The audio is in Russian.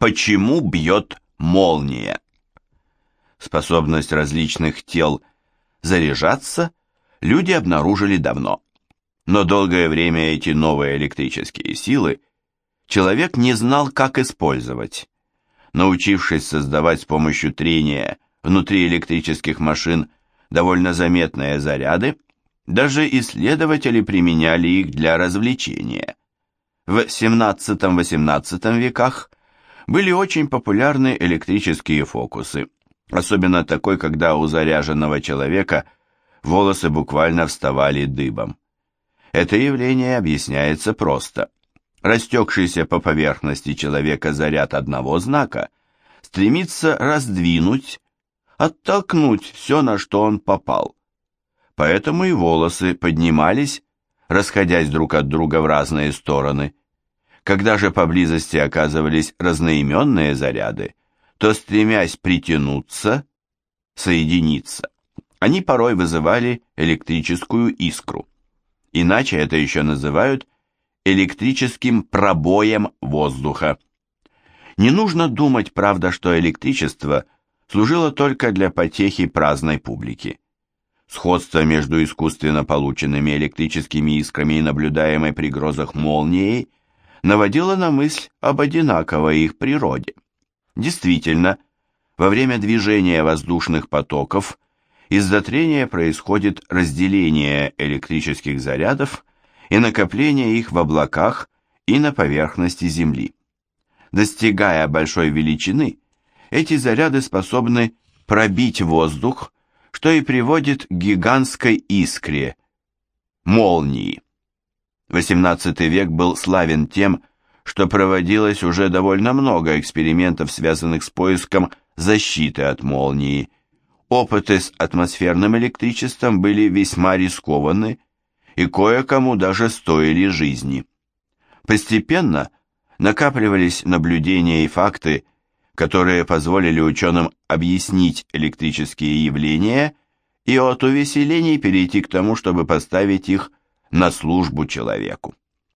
Почему бьет молния? Способность различных тел заряжаться люди обнаружили давно. Но долгое время эти новые электрические силы человек не знал, как использовать. Научившись создавать с помощью трения внутри электрических машин довольно заметные заряды, даже исследователи применяли их для развлечения. В 17-18 веках были очень популярны электрические фокусы, особенно такой, когда у заряженного человека волосы буквально вставали дыбом. Это явление объясняется просто. Растекшийся по поверхности человека заряд одного знака стремится раздвинуть, оттолкнуть все, на что он попал. Поэтому и волосы поднимались, расходясь друг от друга в разные стороны. Когда же поблизости оказывались разноименные заряды, то, стремясь притянуться, соединиться, они порой вызывали электрическую искру. Иначе это еще называют электрическим пробоем воздуха. Не нужно думать, правда, что электричество служило только для потехи праздной публики. Сходство между искусственно полученными электрическими искрами и наблюдаемой при грозах молнией наводило на мысль об одинаковой их природе. Действительно, во время движения воздушных потоков из-за трения происходит разделение электрических зарядов и накопление их в облаках и на поверхности Земли. Достигая большой величины, эти заряды способны пробить воздух, что и приводит к гигантской искре – молнии. XVIII век был славен тем, что проводилось уже довольно много экспериментов, связанных с поиском защиты от молнии. Опыты с атмосферным электричеством были весьма рискованны и кое-кому даже стоили жизни. Постепенно накапливались наблюдения и факты, которые позволили ученым объяснить электрические явления и от увеселений перейти к тому, чтобы поставить их на службу человеку.